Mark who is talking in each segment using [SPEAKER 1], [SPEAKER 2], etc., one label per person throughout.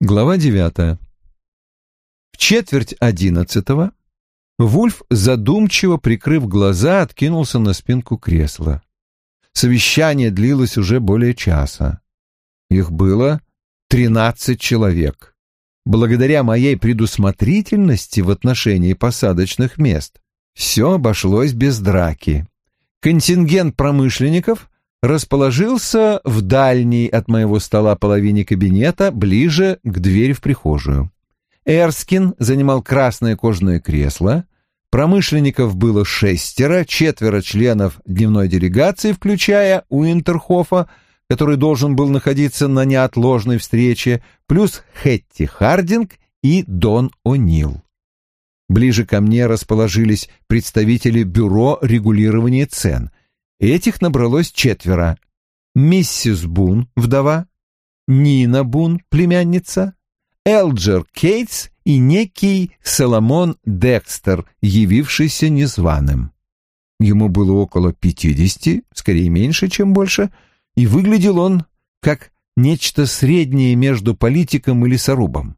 [SPEAKER 1] Глава девятая. В четверть одиннадцатого Вульф, задумчиво прикрыв глаза, откинулся на спинку кресла. Совещание длилось уже более часа. Их было тринадцать человек. Благодаря моей предусмотрительности в отношении посадочных мест все обошлось без драки. Контингент промышленников расположился в дальней от моего стола половине кабинета, ближе к двери в прихожую. Эрскин занимал красное кожаное кресло. Промышленников было шестеро, четверо членов дневной делегации, включая Уинтерхофа, который должен был находиться на неотложной встрече, плюс Хетти Хардинг и Дон О'Нил. Ближе ко мне расположились представители Бюро регулирования цен. Этих набралось четверо. Миссис Бун, вдова, Нина Бун, племянница, Элджер Кейтс и некий Соломон Декстер, явившийся незваным. Ему было около пятидесяти, скорее меньше, чем больше, и выглядел он как нечто среднее между политиком и лесорубом.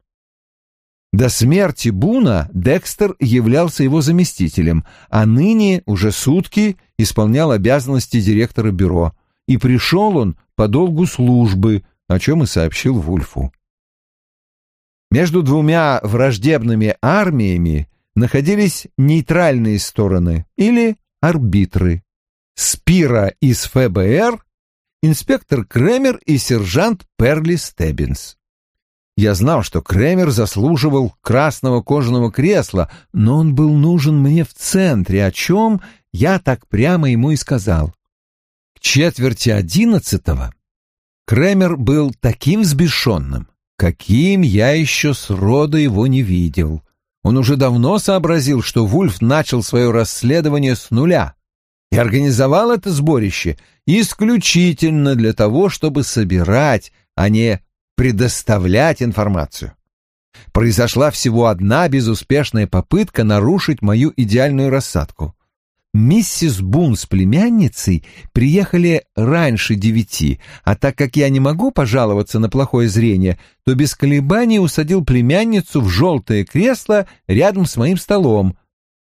[SPEAKER 1] До смерти Буна Декстер являлся его заместителем, а ныне уже сутки исполнял обязанности директора бюро, и пришел он по долгу службы, о чем и сообщил Вульфу. Между двумя враждебными армиями находились нейтральные стороны или арбитры. Спира из ФБР, инспектор Кремер и сержант Перли Стеббинс. Я знал, что Кремер заслуживал красного кожаного кресла, но он был нужен мне в центре, о чем я так прямо ему и сказал. К четверти одиннадцатого Кремер был таким взбешенным, каким я еще с рода его не видел. Он уже давно сообразил, что Вульф начал свое расследование с нуля и организовал это сборище исключительно для того, чтобы собирать, а не предоставлять информацию. Произошла всего одна безуспешная попытка нарушить мою идеальную рассадку миссис Бун с племянницей приехали раньше девяти, а так как я не могу пожаловаться на плохое зрение, то без колебаний усадил племянницу в желтое кресло рядом с моим столом.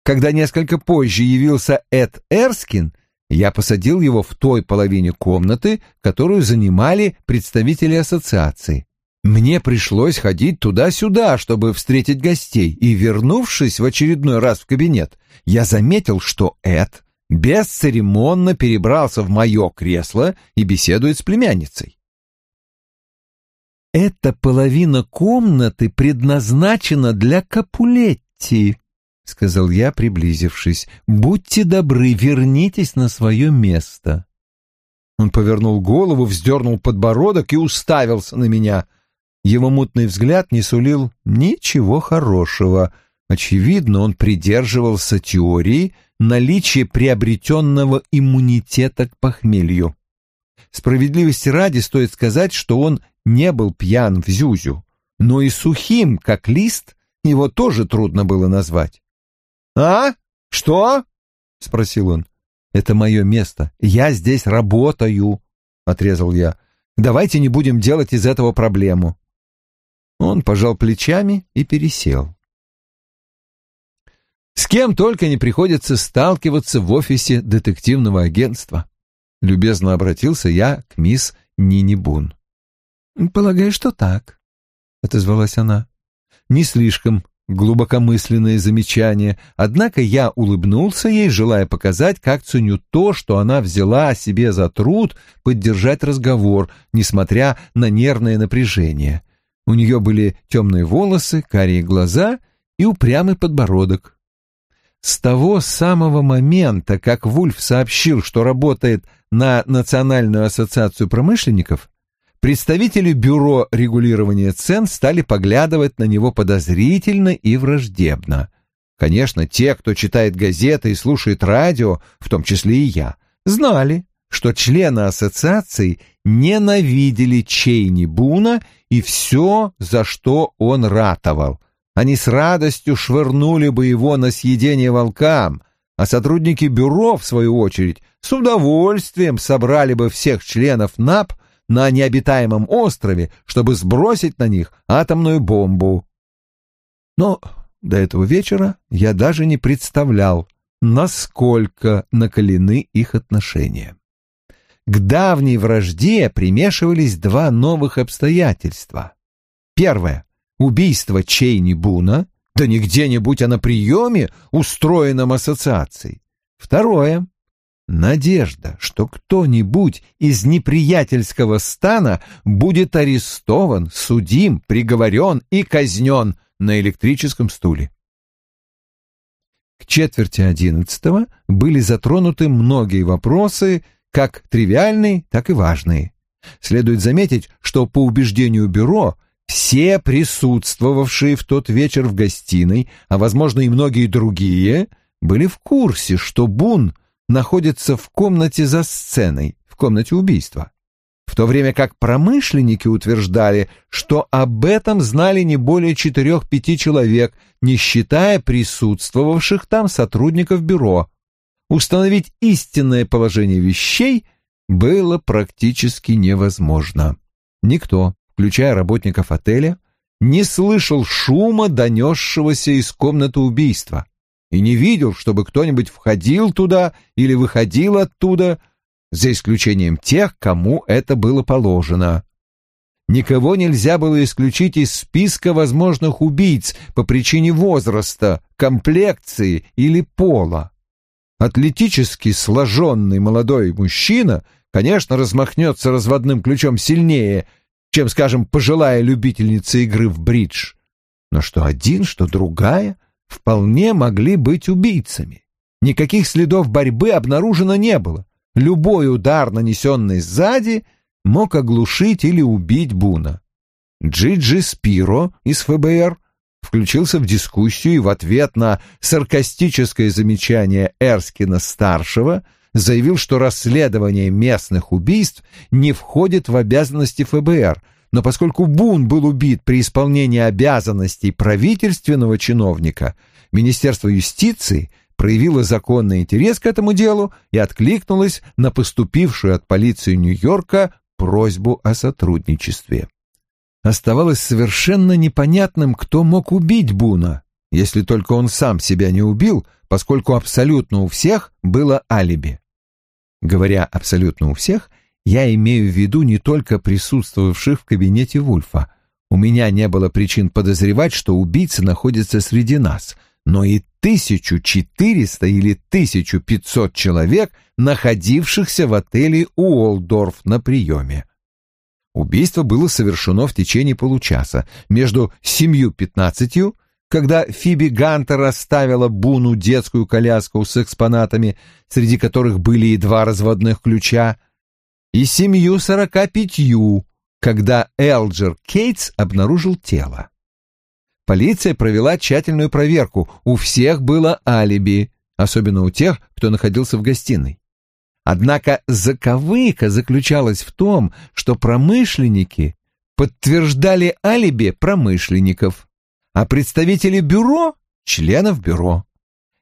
[SPEAKER 1] Когда несколько позже явился Эд Эрскин, я посадил его в той половине комнаты, которую занимали представители ассоциации. Мне пришлось ходить туда-сюда, чтобы встретить гостей, и, вернувшись в очередной раз в кабинет, я заметил, что Эд бесцеремонно перебрался в мое кресло и беседует с племянницей. «Эта половина комнаты предназначена для Капулетти», — сказал я, приблизившись. «Будьте добры, вернитесь на свое место». Он повернул голову, вздернул подбородок и уставился на меня. Его мутный взгляд не сулил ничего хорошего. Очевидно, он придерживался теории наличия приобретенного иммунитета к похмелью. Справедливости ради стоит сказать, что он не был пьян в Зюзю, но и сухим, как лист, его тоже трудно было назвать. «А? Что?» — спросил он. «Это мое место. Я здесь работаю», — отрезал я. «Давайте не будем делать из этого проблему». Он пожал плечами и пересел. С кем только не приходится сталкиваться в офисе детективного агентства. Любезно обратился я к мисс Нини Бун. «Полагаю, что так», — отозвалась она. «Не слишком глубокомысленное замечание, однако я улыбнулся ей, желая показать, как ценю то, что она взяла себе за труд поддержать разговор, несмотря на нервное напряжение. У нее были темные волосы, карие глаза и упрямый подбородок. С того самого момента, как Вульф сообщил, что работает на Национальную ассоциацию промышленников, представители Бюро регулирования цен стали поглядывать на него подозрительно и враждебно. Конечно, те, кто читает газеты и слушает радио, в том числе и я, знали, что члены ассоциации ненавидели Чейни Буна и все, за что он ратовал — они с радостью швырнули бы его на съедение волкам, а сотрудники бюро, в свою очередь, с удовольствием собрали бы всех членов НАП на необитаемом острове, чтобы сбросить на них атомную бомбу. Но до этого вечера я даже не представлял, насколько накалены их отношения. К давней вражде примешивались два новых обстоятельства. Первое — убийство Чейни Буна, да не где-нибудь, а на приеме, устроенном ассоциацией. Второе — надежда, что кто-нибудь из неприятельского стана будет арестован, судим, приговорен и казнен на электрическом стуле. К четверти одиннадцатого были затронуты многие вопросы, как тривиальные, так и важные. Следует заметить, что по убеждению бюро все присутствовавшие в тот вечер в гостиной, а, возможно, и многие другие, были в курсе, что Бун находится в комнате за сценой, в комнате убийства в то время как промышленники утверждали, что об этом знали не более четырех-пяти человек, не считая присутствовавших там сотрудников бюро. Установить истинное положение вещей было практически невозможно. Никто, включая работников отеля, не слышал шума, донесшегося из комнаты убийства, и не видел, чтобы кто-нибудь входил туда или выходил оттуда – за исключением тех, кому это было положено. Никого нельзя было исключить из списка возможных убийц по причине возраста, комплекции или пола. Атлетически сложенный молодой мужчина, конечно, размахнется разводным ключом сильнее, чем, скажем, пожилая любительница игры в бридж. Но что один, что другая вполне могли быть убийцами. Никаких следов борьбы обнаружено не было. Любой удар, нанесенный сзади, мог оглушить или убить Буна. Джиджи Спиро из ФБР включился в дискуссию и в ответ на саркастическое замечание Эрскина-старшего заявил, что расследование местных убийств не входит в обязанности ФБР, но поскольку Бун был убит при исполнении обязанностей правительственного чиновника, Министерство юстиции – проявила законный интерес к этому делу и откликнулась на поступившую от полиции Нью-Йорка просьбу о сотрудничестве. Оставалось совершенно непонятным, кто мог убить Буна, если только он сам себя не убил, поскольку абсолютно у всех было алиби. Говоря абсолютно у всех, я имею в виду не только присутствовавших в кабинете Вульфа. У меня не было причин подозревать, что убийца находится среди нас — но и 1400 или 1500 человек, находившихся в отеле Уолдорф на приеме. Убийство было совершено в течение получаса между семью пятнадцатью, когда Фиби Гантер оставила Буну детскую коляску с экспонатами, среди которых были и два разводных ключа, и семью сорока пятью, когда Элджер Кейтс обнаружил тело. Полиция провела тщательную проверку. У всех было алиби, особенно у тех, кто находился в гостиной. Однако заковыка заключалась в том, что промышленники подтверждали алиби промышленников, а представители бюро — членов бюро.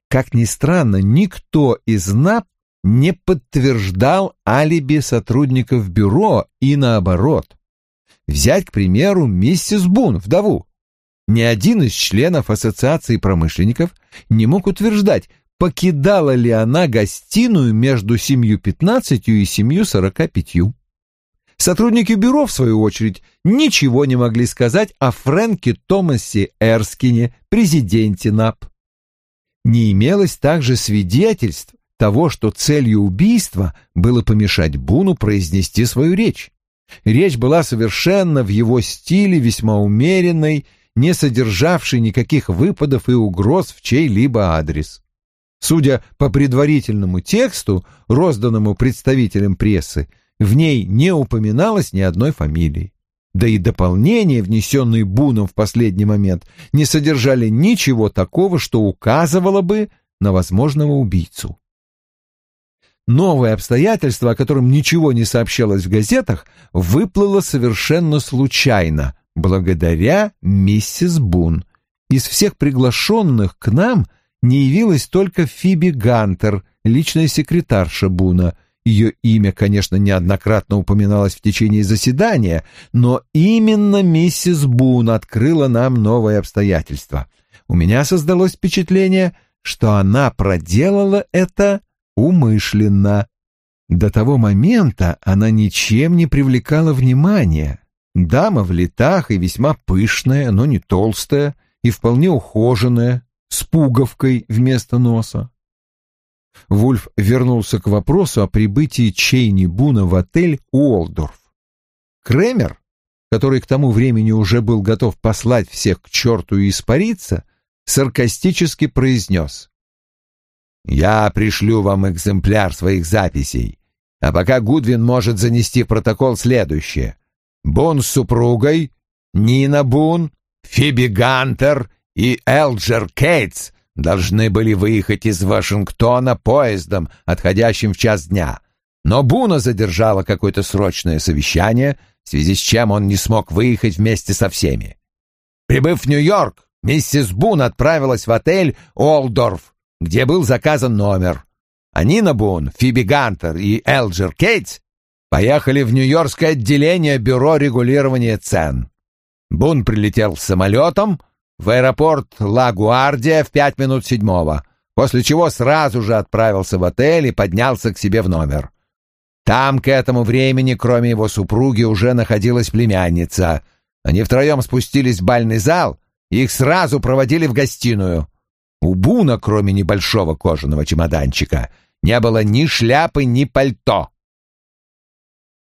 [SPEAKER 1] Как ни странно, никто из НАП не подтверждал алиби сотрудников бюро и наоборот. Взять, к примеру, миссис Бун, вдову ни один из членов Ассоциации промышленников не мог утверждать, покидала ли она гостиную между семью пятнадцатью и семью сорока пятью. Сотрудники бюро, в свою очередь, ничего не могли сказать о Фрэнке Томасе Эрскине, президенте НАП. Не имелось также свидетельств того, что целью убийства было помешать Буну произнести свою речь. Речь была совершенно в его стиле, весьма умеренной не содержавший никаких выпадов и угроз в чей-либо адрес. Судя по предварительному тексту, розданному представителям прессы, в ней не упоминалось ни одной фамилии. Да и дополнения, внесенные Буном в последний момент, не содержали ничего такого, что указывало бы на возможного убийцу. Новое обстоятельство, о котором ничего не сообщалось в газетах, выплыло совершенно случайно, благодаря миссис Бун. Из всех приглашенных к нам не явилась только Фиби Гантер, личная секретарша Буна, Ее имя, конечно, неоднократно упоминалось в течение заседания, но именно миссис Бун открыла нам новое обстоятельство. У меня создалось впечатление, что она проделала это умышленно. До того момента она ничем не привлекала внимания. Дама в летах и весьма пышная, но не толстая, и вполне ухоженная, с пуговкой вместо носа. Вульф вернулся к вопросу о прибытии Чейни Буна в отель Уолдорф. Кремер, который к тому времени уже был готов послать всех к черту и испариться, саркастически произнес. «Я пришлю вам экземпляр своих записей, а пока Гудвин может занести в протокол следующее. Бун с супругой, Нина Бун, Фиби Гантер и Элджер Кейтс должны были выехать из Вашингтона поездом, отходящим в час дня. Но Буна задержала какое-то срочное совещание, в связи с чем он не смог выехать вместе со всеми. Прибыв в Нью-Йорк, миссис Бун отправилась в отель «Олдорф», где был заказан номер. А Нина Бун, Фиби Гантер и Элджер Кейтс поехали в Нью-Йоркское отделение Бюро регулирования цен. Бун прилетел самолетом, в аэропорт Ла-Гуардия в пять минут седьмого, после чего сразу же отправился в отель и поднялся к себе в номер. Там к этому времени, кроме его супруги, уже находилась племянница. Они втроем спустились в бальный зал и их сразу проводили в гостиную. У Буна, кроме небольшого кожаного чемоданчика, не было ни шляпы, ни пальто.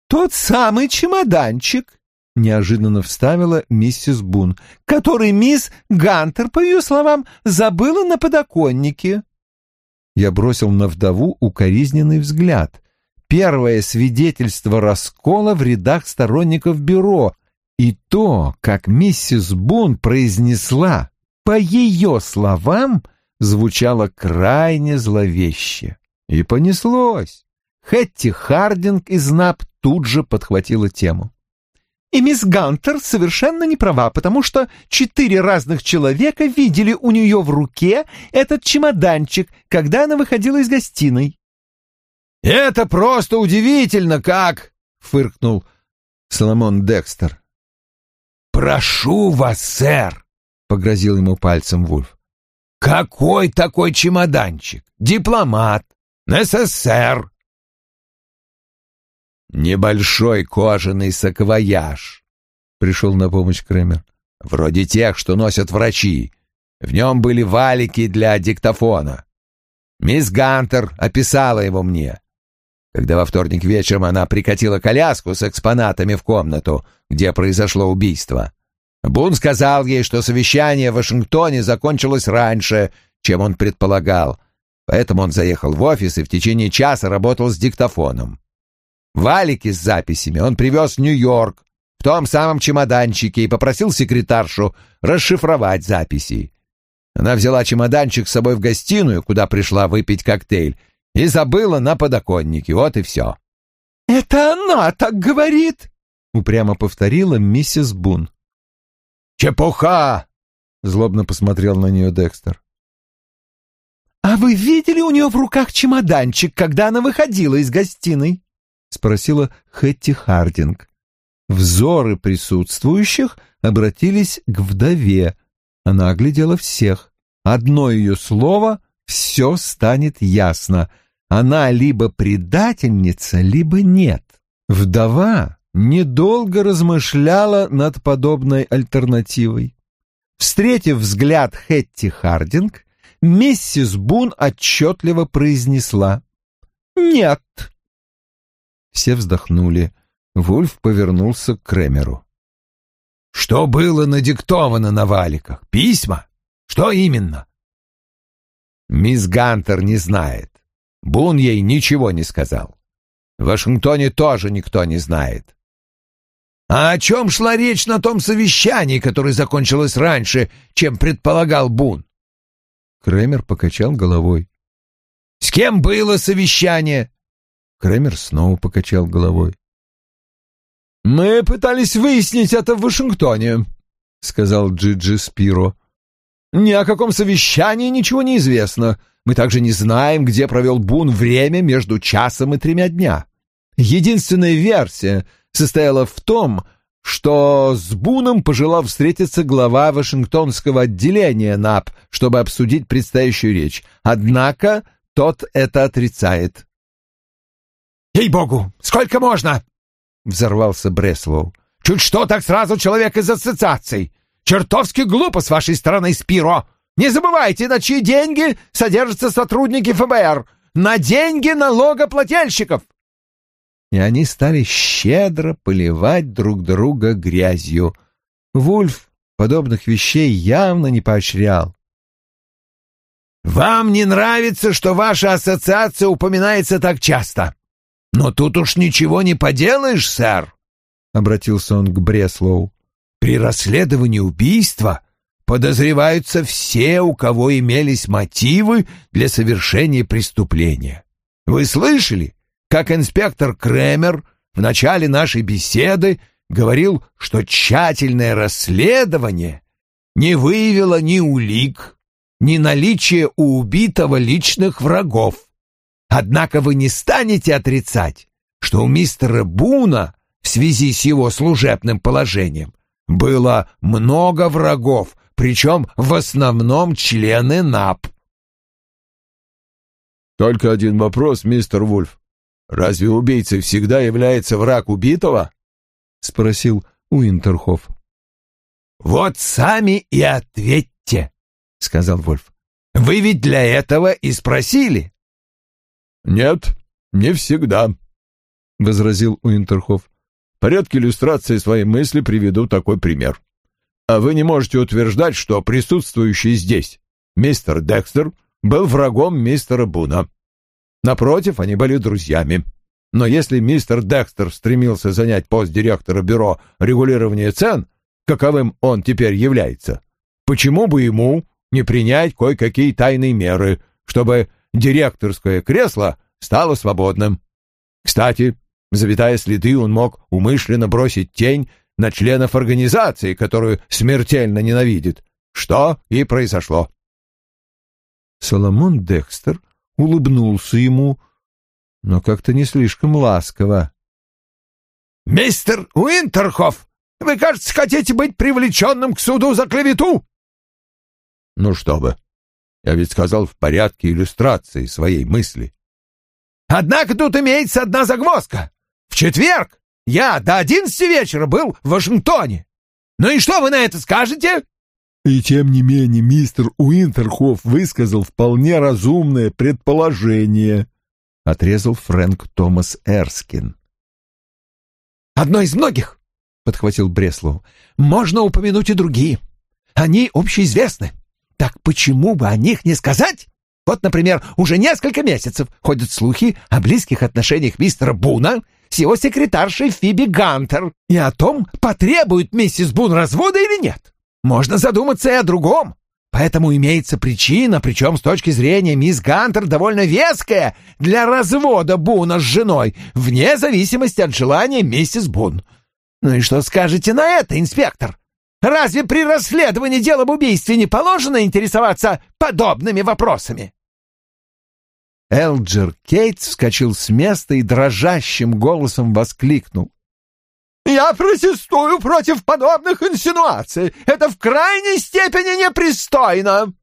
[SPEAKER 2] «Тот самый чемоданчик», — неожиданно вставила миссис Бун, «который мисс Гантер, по ее словам, забыла на подоконнике».
[SPEAKER 1] Я бросил на вдову укоризненный взгляд. Первое свидетельство раскола в рядах сторонников бюро, и то, как миссис Бун произнесла, по ее словам, звучало крайне зловеще. И понеслось. Хэтти Хардинг из НАП тут же подхватила тему.
[SPEAKER 2] И мисс Гантер совершенно не права, потому что четыре разных человека видели у нее в руке этот чемоданчик, когда она выходила из гостиной.
[SPEAKER 1] «Это просто удивительно, как!» — фыркнул Соломон Декстер. «Прошу вас, сэр!» — погрозил ему пальцем Вульф. «Какой такой чемоданчик? Дипломат, СССР, «Небольшой кожаный саквояж», — пришел на помощь Кремер. «Вроде тех, что носят врачи. В нем были валики для диктофона. Мисс Гантер описала его мне. Когда во вторник вечером она прикатила коляску с экспонатами в комнату, где произошло убийство. Бун сказал ей, что совещание в Вашингтоне закончилось раньше, чем он предполагал, поэтому он заехал в офис и в течение часа работал с диктофоном. Валики с записями он привез в Нью-Йорк в том самом чемоданчике и попросил секретаршу расшифровать записи. Она взяла чемоданчик с собой в гостиную, куда пришла выпить коктейль, и забыла на подоконнике. Вот и все.
[SPEAKER 2] «Это она так говорит!»
[SPEAKER 1] — упрямо повторила миссис Бун. «Чепуха!» — злобно посмотрел на нее Декстер.
[SPEAKER 2] «А вы видели у нее в руках чемоданчик, когда она выходила из гостиной?»
[SPEAKER 1] — спросила Хэтти Хардинг. Взоры присутствующих обратились к вдове. Она оглядела всех. Одно ее слово — все станет ясно. Она либо предательница, либо нет. Вдова недолго размышляла над подобной альтернативой. Встретив взгляд Хэтти Хардинг, миссис Бун отчетливо произнесла «Нет». Все вздохнули. Вульф повернулся к Кремеру. «Что было надиктовано на валиках? Письма? Что именно?» «Мисс Гантер не знает. Бун ей ничего не сказал. В Вашингтоне тоже никто не знает». «А о чем шла речь на том совещании, которое закончилось раньше, чем предполагал Бун?» Кремер покачал головой. «С кем было совещание?» Кремер снова покачал головой. «Мы пытались выяснить это в Вашингтоне», — сказал Джиджи Спиро. «Ни о каком совещании ничего не известно. Мы также не знаем, где провел Бун время между часом и тремя дня. Единственная версия состояла в том, что с Буном пожелал встретиться глава Вашингтонского отделения НАП, чтобы обсудить предстоящую речь. Однако тот это отрицает.
[SPEAKER 2] «Ей-богу, сколько можно?» — взорвался Бреслоу. «Чуть что, так сразу человек из ассоциаций. Чертовски глупо с вашей стороны, Спиро. Не забывайте, на чьи деньги содержатся сотрудники ФБР. На деньги налогоплательщиков!»
[SPEAKER 1] И они стали щедро поливать друг друга грязью. Вульф подобных вещей явно не поощрял.
[SPEAKER 2] «Вам не нравится, что ваша ассоциация упоминается так часто? Но тут уж ничего не поделаешь, сэр!» — обратился он к Бреслоу. «При расследовании убийства подозреваются все, у кого имелись мотивы для совершения преступления. Вы слышали, как инспектор Кремер в начале нашей беседы говорил, что тщательное расследование не выявило ни улик, ни наличия у убитого личных врагов. Однако вы не станете отрицать, что у мистера Буна в связи с его служебным положением было много врагов, причем в основном члены НАП.
[SPEAKER 3] Только один вопрос, мистер Вульф. Разве убийцей всегда является враг убитого? спросил Уинтерхоф.
[SPEAKER 2] Вот сами и ответьте, сказал Вульф. Вы ведь для этого и спросили.
[SPEAKER 3] Нет, не всегда, возразил Уинтерхоф. В порядке иллюстрации своей мысли приведу такой пример. А вы не можете утверждать, что присутствующий здесь мистер Декстер был врагом мистера Буна. Напротив, они были друзьями. Но если мистер Декстер стремился занять пост директора бюро регулирования цен, каковым он теперь является, почему бы ему не принять кое-какие тайные меры, чтобы директорское кресло стало свободным? Кстати, завитая следы, он мог умышленно бросить тень на членов организации, которую смертельно ненавидит, что и произошло.
[SPEAKER 1] Соломон Декстер улыбнулся ему, но как-то не слишком ласково.
[SPEAKER 2] «Мистер Уинтерхоф, вы, кажется, хотите быть привлеченным к суду за клевету?»
[SPEAKER 3] «Ну что вы, я ведь сказал в порядке иллюстрации своей мысли».
[SPEAKER 2] «Однако тут имеется одна загвоздка. В четверг я до одиннадцати вечера был в Вашингтоне. Ну и что вы на это скажете?»
[SPEAKER 3] И тем не менее мистер Уинтерхоф высказал вполне разумное предположение, — отрезал Фрэнк Томас Эрскин.
[SPEAKER 2] «Одно из многих», — подхватил Бреслоу. «Можно упомянуть и другие. Они общеизвестны. Так почему бы о них не сказать? Вот, например, уже несколько месяцев ходят слухи о близких отношениях мистера Буна с его секретаршей Фиби Гантер и о том, потребует миссис Бун развода или нет. Можно задуматься и о другом. Поэтому имеется причина, причем с точки зрения мисс Гантер довольно веская, для развода Буна с женой, вне зависимости от желания миссис Бун. Ну и что скажете на это, инспектор? Разве при расследовании дела об убийстве не положено интересоваться подобными вопросами?
[SPEAKER 1] Элджер Кейтс вскочил с места и дрожащим голосом воскликнул.
[SPEAKER 2] «Я протестую против подобных инсинуаций! Это в крайней степени непристойно!»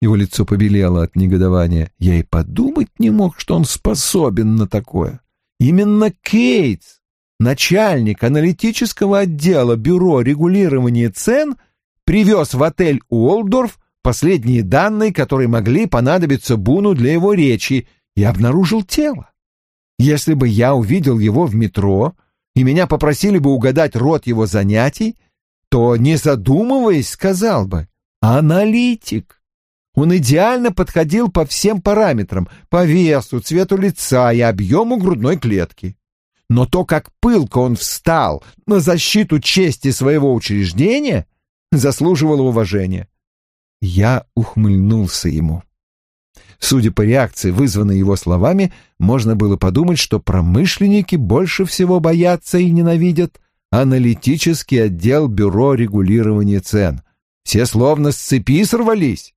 [SPEAKER 1] Его лицо побелело от негодования. Я и подумать не мог, что он способен на такое. Именно Кейтс, начальник аналитического отдела Бюро регулирования цен, привез в отель Уолдорф последние данные, которые могли понадобиться Буну для его речи, и обнаружил тело. Если бы я увидел его в метро, и меня попросили бы угадать род его занятий, то, не задумываясь, сказал бы «аналитик». Он идеально подходил по всем параметрам, по весу, цвету лица и объему грудной клетки. Но то, как пылко он встал на защиту чести своего учреждения, заслуживало уважения. Я ухмыльнулся ему. Судя по реакции, вызванной его словами, можно было подумать, что промышленники больше всего боятся и ненавидят аналитический отдел Бюро регулирования цен. Все словно с цепи сорвались.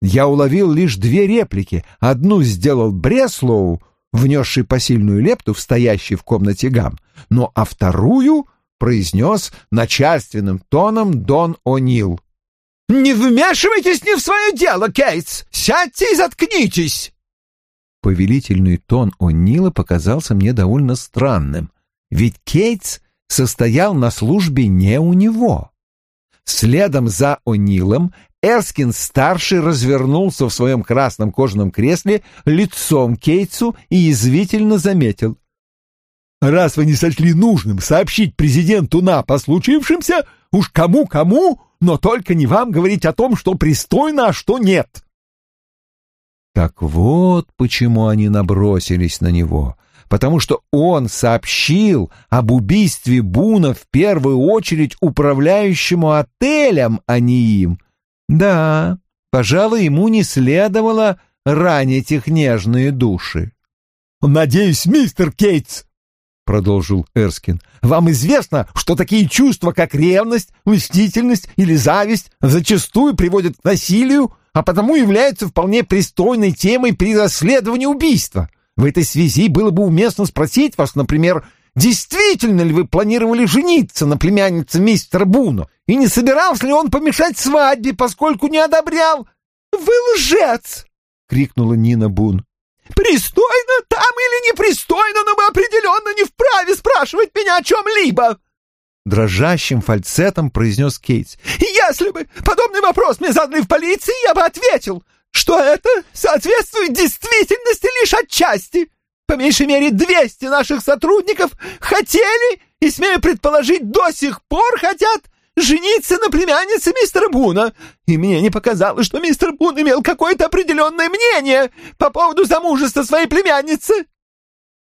[SPEAKER 1] я уловил лишь две реплики. Одну сделал Бреслоу, внесший посильную лепту в стоящий в комнате гам, но а вторую произнес начальственным тоном Дон О'Нил. «Не вмешивайтесь не в свое дело, Кейтс! Сядьте и заткнитесь!» Повелительный тон О'Нила показался мне довольно странным, ведь Кейтс состоял на службе не у него. Следом за О'Нилом Эрскин-старший развернулся в своем красном кожаном кресле лицом Кейтсу и язвительно заметил. «Раз вы не сочли нужным сообщить президенту НАП о случившемся, уж кому-кому, но только не вам говорить о том, что пристойно, а что нет». Так вот почему они набросились на него, потому что он сообщил об убийстве Буна в первую очередь управляющему отелем, а не им — да, пожалуй, ему не следовало ранить их нежные души. «Надеюсь, мистер Кейтс», — продолжил Эрскин, — «вам известно, что такие чувства, как ревность, мстительность или зависть, зачастую приводят к насилию, а потому являются вполне пристойной темой при расследовании убийства. В этой связи было бы уместно спросить вас, например, действительно ли вы планировали жениться на племяннице мистера Буно, и не собирался ли он помешать свадьбе, поскольку не одобрял. «Вы лжец!» — крикнула Нина Бун. «Пристойно там или непристойно, но вы определенно не вправе спрашивать меня о чем-либо!» Дрожащим фальцетом произнес Кейтс. «Если бы подобный вопрос мне задали в полиции, я бы ответил, что это соответствует действительности лишь отчасти. По меньшей мере двести наших сотрудников хотели и, смею предположить, до сих пор хотят жениться на племяннице мистера Буна. И мне не показалось, что мистер Бун имел какое-то определенное мнение по поводу замужества своей племянницы.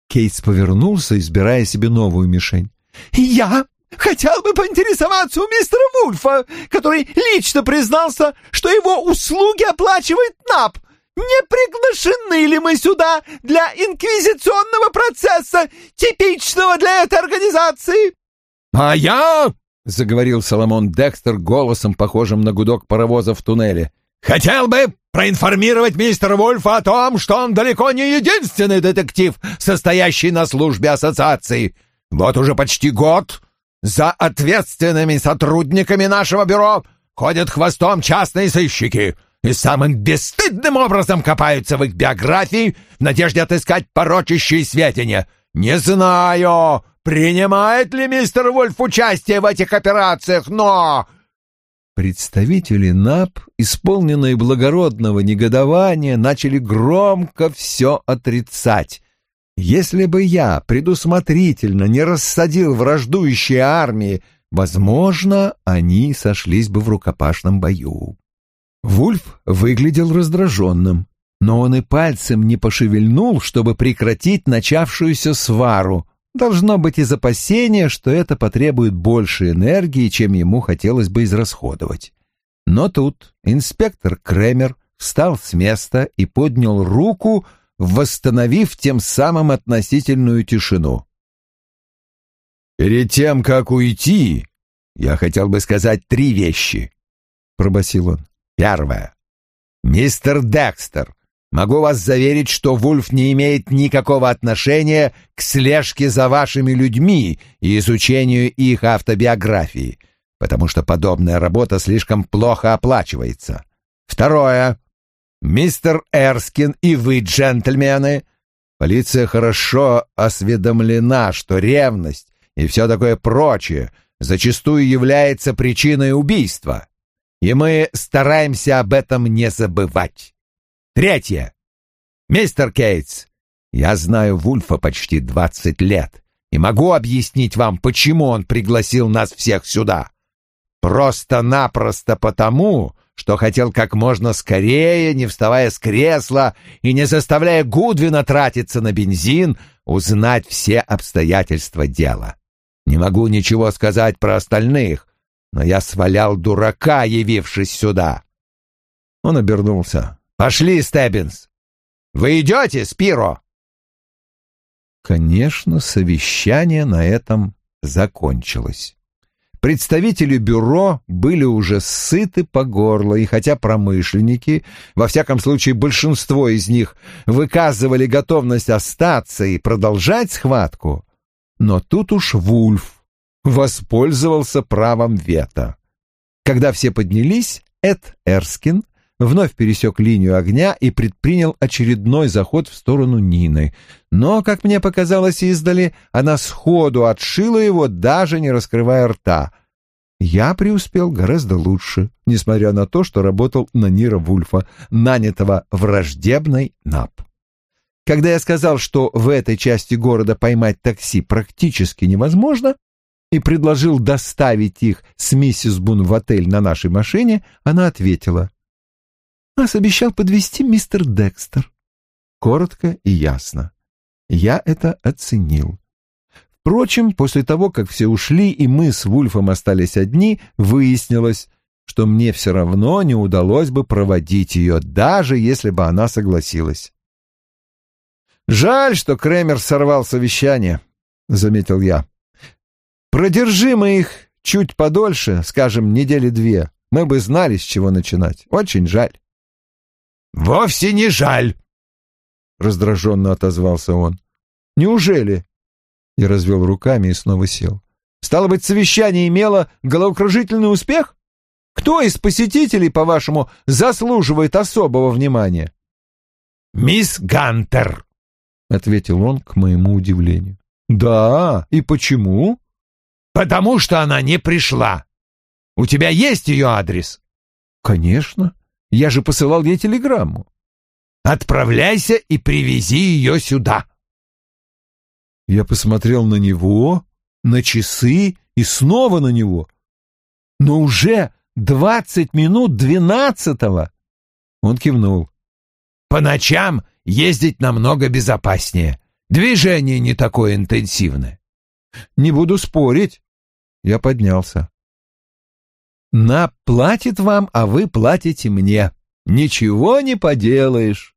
[SPEAKER 1] Кейтс повернулся, избирая себе новую мишень. «Я хотел бы поинтересоваться у мистера Вульфа, который лично признался, что его услуги оплачивает НАП, не приглашены ли мы сюда для инквизиционного процесса, типичного для этой организации?»
[SPEAKER 2] «А я...» — заговорил Соломон Декстер голосом, похожим на гудок паровоза в туннеле. «Хотел бы проинформировать мистера Вольфа о том, что он далеко не единственный детектив, состоящий на службе ассоциации. Вот уже почти год за ответственными сотрудниками нашего бюро ходят хвостом частные сыщики» и самым бесстыдным образом копаются в их биографии в надежде отыскать порочащие сведения. Не знаю, принимает ли мистер Вольф участие в этих операциях, но...»
[SPEAKER 1] Представители НАП, исполненные благородного негодования, начали громко все отрицать. Если бы я предусмотрительно не рассадил враждующие армии, возможно, они сошлись бы в рукопашном бою. Вульф выглядел раздраженным, но он и пальцем не пошевельнул, чтобы прекратить начавшуюся свару. Должно быть из опасения, что это потребует больше энергии, чем ему хотелось бы израсходовать. Но тут инспектор Кремер встал с места и поднял руку, восстановив тем самым относительную тишину.
[SPEAKER 2] «Перед тем, как уйти, я хотел бы сказать три вещи», — пробасил он. Первое. Мистер Декстер, могу вас заверить, что Вульф не имеет никакого отношения к слежке за вашими людьми и изучению их автобиографии, потому что подобная работа слишком плохо оплачивается. Второе. Мистер Эрскин и вы, джентльмены, полиция хорошо осведомлена, что ревность и все такое прочее зачастую является причиной убийства и мы стараемся об этом не забывать. Третье. Мистер Кейтс, я знаю Вульфа почти двадцать лет и могу объяснить вам, почему он пригласил нас всех сюда. Просто-напросто потому, что хотел как можно скорее, не вставая с кресла и не заставляя Гудвина тратиться на бензин, узнать все обстоятельства дела. Не могу ничего сказать про остальных, но я свалял дурака, явившись сюда. Он обернулся. «Пошли, Стеббинс! Вы идете, Спиро?»
[SPEAKER 1] Конечно, совещание на этом закончилось. Представители бюро были уже сыты по горло, и хотя промышленники, во всяком случае большинство из них, выказывали готовность остаться и продолжать схватку, но тут уж Вульф воспользовался правом вето. Когда все поднялись, Эд Эрскин вновь пересек линию огня и предпринял очередной заход в сторону Нины. Но, как мне показалось издали, она сходу отшила его, даже не раскрывая рта. Я преуспел гораздо лучше, несмотря на то, что работал на Нира Вульфа, нанятого враждебной НАП. Когда я сказал, что в этой части города поймать такси практически невозможно, и предложил доставить их с миссис Бун в отель на нашей машине, она ответила — нас обещал подвести мистер Декстер. Коротко и ясно. Я это оценил. Впрочем, после того, как все ушли и мы с Вульфом остались одни, выяснилось, что мне все равно не удалось бы проводить ее, даже если бы она согласилась. «Жаль, что Кремер сорвал совещание», — заметил я. «Продержи мы их чуть подольше, скажем, недели две, мы бы знали, с чего начинать. Очень жаль».
[SPEAKER 2] «Вовсе не жаль!» — раздраженно отозвался он.
[SPEAKER 1] «Неужели?» Я развел руками и снова сел. «Стало быть, совещание имело головокружительный успех? Кто из посетителей, по-вашему, заслуживает особого внимания?»
[SPEAKER 2] «Мисс Гантер», — ответил он к моему удивлению.
[SPEAKER 1] «Да, и почему?»
[SPEAKER 2] «Потому что она не пришла. У тебя есть ее адрес?»
[SPEAKER 1] «Конечно. Я же посылал ей телеграмму.
[SPEAKER 2] Отправляйся и привези ее сюда.
[SPEAKER 1] Я посмотрел на него, на часы и снова на него. Но уже двадцать минут двенадцатого. Он кивнул.
[SPEAKER 2] По ночам ездить намного безопаснее. Движение не такое интенсивное.
[SPEAKER 1] Не буду спорить. Я поднялся. На платит вам, а вы платите мне. Ничего не поделаешь.